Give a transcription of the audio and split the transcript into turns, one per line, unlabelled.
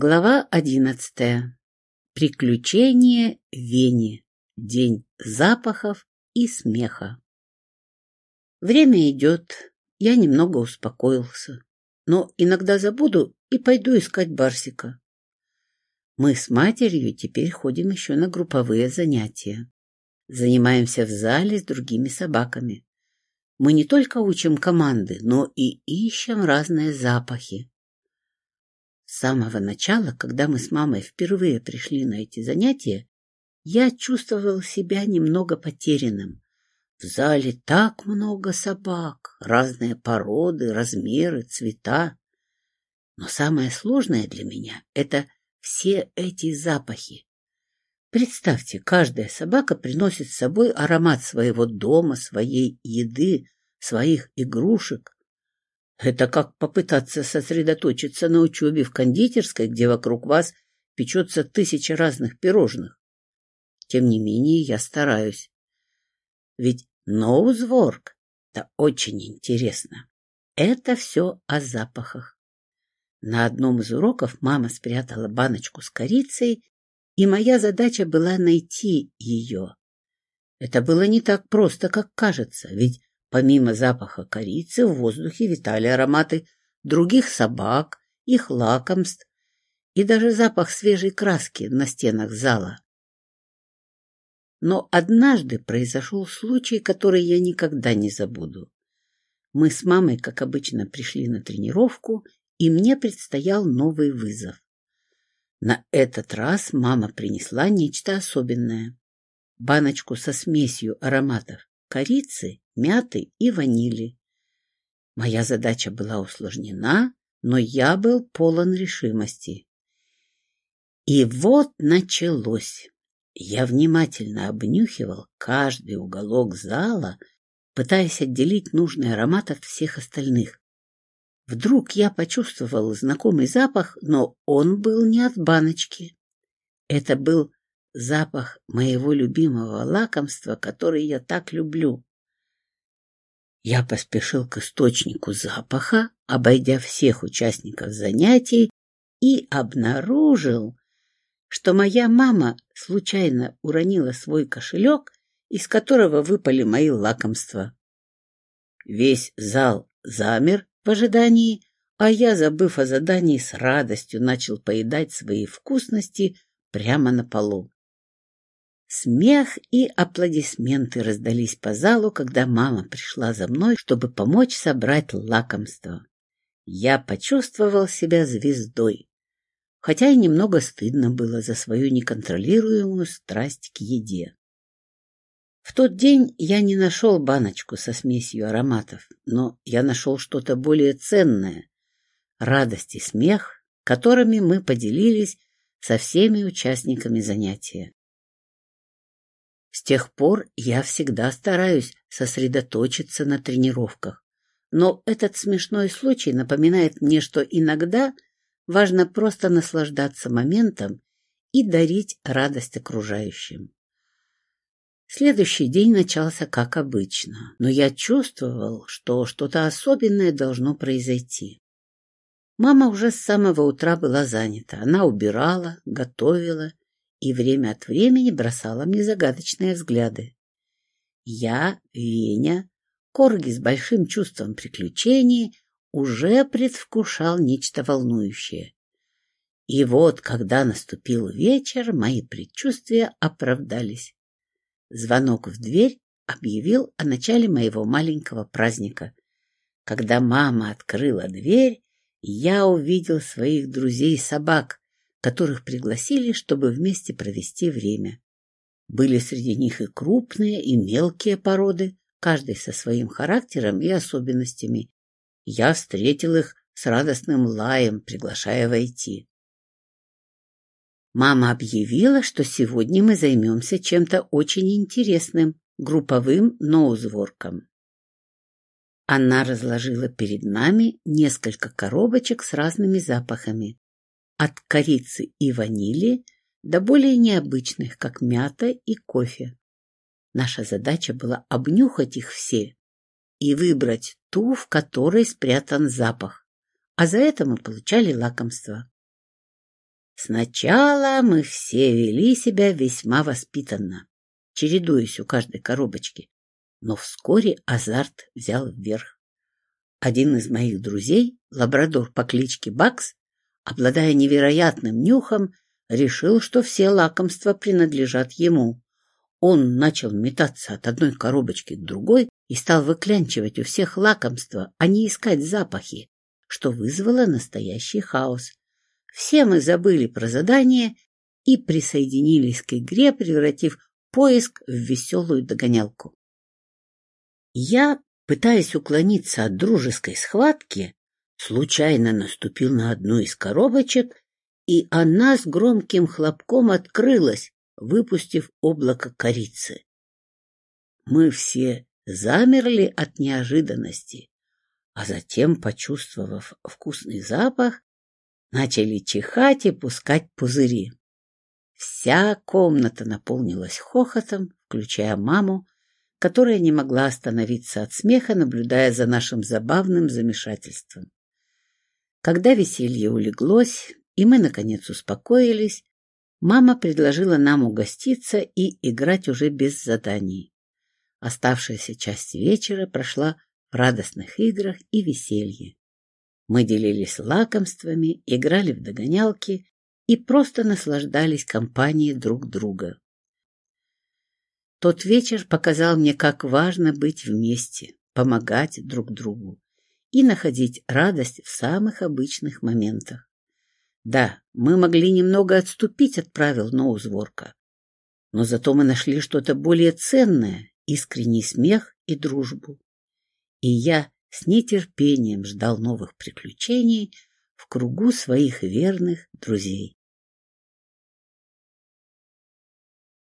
Глава одиннадцатая. Приключение Вени. День запахов и смеха. Время идет, я немного успокоился, но иногда забуду и пойду искать Барсика. Мы с матерью теперь ходим еще на групповые занятия. Занимаемся в зале с другими собаками. Мы не только учим команды, но и ищем разные запахи. Самого начала, когда мы с мамой впервые пришли на эти занятия, я чувствовал себя немного потерянным. В зале так много собак, разные породы, размеры, цвета. Но самое сложное для меня — это все эти запахи. Представьте, каждая собака приносит с собой аромат своего дома, своей еды, своих игрушек. Это как попытаться сосредоточиться на учебе в кондитерской, где вокруг вас печется тысяча разных пирожных. Тем не менее, я стараюсь. Ведь ноузворк — это очень интересно. Это все о запахах. На одном из уроков мама спрятала баночку с корицей, и моя задача была найти ее. Это было не так просто, как кажется, ведь Помимо запаха корицы в воздухе витали ароматы других собак, их лакомств и даже запах свежей краски на стенах зала. Но однажды произошел случай, который я никогда не забуду. Мы с мамой, как обычно, пришли на тренировку, и мне предстоял новый вызов. На этот раз мама принесла нечто особенное. Баночку со смесью ароматов корицы, мяты и ванили. Моя задача была усложнена, но я был полон решимости. И вот началось. Я внимательно обнюхивал каждый уголок зала, пытаясь отделить нужный аромат от всех остальных. Вдруг я почувствовал знакомый запах, но он был не от баночки. Это был запах моего любимого лакомства, который я так люблю. Я поспешил к источнику запаха, обойдя всех участников занятий, и обнаружил, что моя мама случайно уронила свой кошелек, из которого выпали мои лакомства. Весь зал замер в ожидании, а я, забыв о задании, с радостью начал поедать свои вкусности прямо на полу. Смех и аплодисменты раздались по залу, когда мама пришла за мной, чтобы помочь собрать лакомство. Я почувствовал себя звездой, хотя и немного стыдно было за свою неконтролируемую страсть к еде. В тот день я не нашел баночку со смесью ароматов, но я нашел что-то более ценное — радость и смех, которыми мы поделились со всеми участниками занятия. Тех пор я всегда стараюсь сосредоточиться на тренировках. Но этот смешной случай напоминает мне, что иногда важно просто наслаждаться моментом и дарить радость окружающим. Следующий день начался как обычно, но я чувствовал, что что-то особенное должно произойти. Мама уже с самого утра была занята. Она убирала, готовила и время от времени бросала мне загадочные взгляды. Я, Веня, Корги с большим чувством приключений, уже предвкушал нечто волнующее. И вот, когда наступил вечер, мои предчувствия оправдались. Звонок в дверь объявил о начале моего маленького праздника. Когда мама открыла дверь, я увидел своих друзей-собак, которых пригласили, чтобы вместе провести время. Были среди них и крупные, и мелкие породы, каждый со своим характером и особенностями. Я встретил их с радостным лаем, приглашая войти. Мама объявила, что сегодня мы займемся чем-то очень интересным — групповым ноузворком. Она разложила перед нами несколько коробочек с разными запахами от корицы и ванили до более необычных, как мята и кофе. Наша задача была обнюхать их все и выбрать ту, в которой спрятан запах, а за это мы получали лакомство. Сначала мы все вели себя весьма воспитанно, чередуясь у каждой коробочки, но вскоре азарт взял вверх. Один из моих друзей, лабрадор по кличке Бакс, обладая невероятным нюхом, решил, что все лакомства принадлежат ему. Он начал метаться от одной коробочки к другой и стал выклянчивать у всех лакомства, а не искать запахи, что вызвало настоящий хаос. Все мы забыли про задание и присоединились к игре, превратив поиск в веселую догонялку. Я, пытаясь уклониться от дружеской схватки, случайно наступил на одну из коробочек, и она с громким хлопком открылась, выпустив облако корицы. Мы все замерли от неожиданности, а затем, почувствовав вкусный запах, начали чихать и пускать пузыри. Вся комната наполнилась хохотом, включая маму, которая не могла остановиться от смеха, наблюдая за нашим забавным замешательством. Когда веселье улеглось, и мы, наконец, успокоились, мама предложила нам угоститься и играть уже без заданий. Оставшаяся часть вечера прошла в радостных играх и веселье. Мы делились лакомствами, играли в догонялки и просто наслаждались компанией друг друга. Тот вечер показал мне, как важно быть вместе, помогать друг другу и находить радость в самых обычных моментах. Да, мы могли немного отступить от правил Ноузворка, но зато мы нашли что-то более ценное, искренний смех и дружбу. И я с нетерпением ждал новых приключений в кругу своих верных друзей.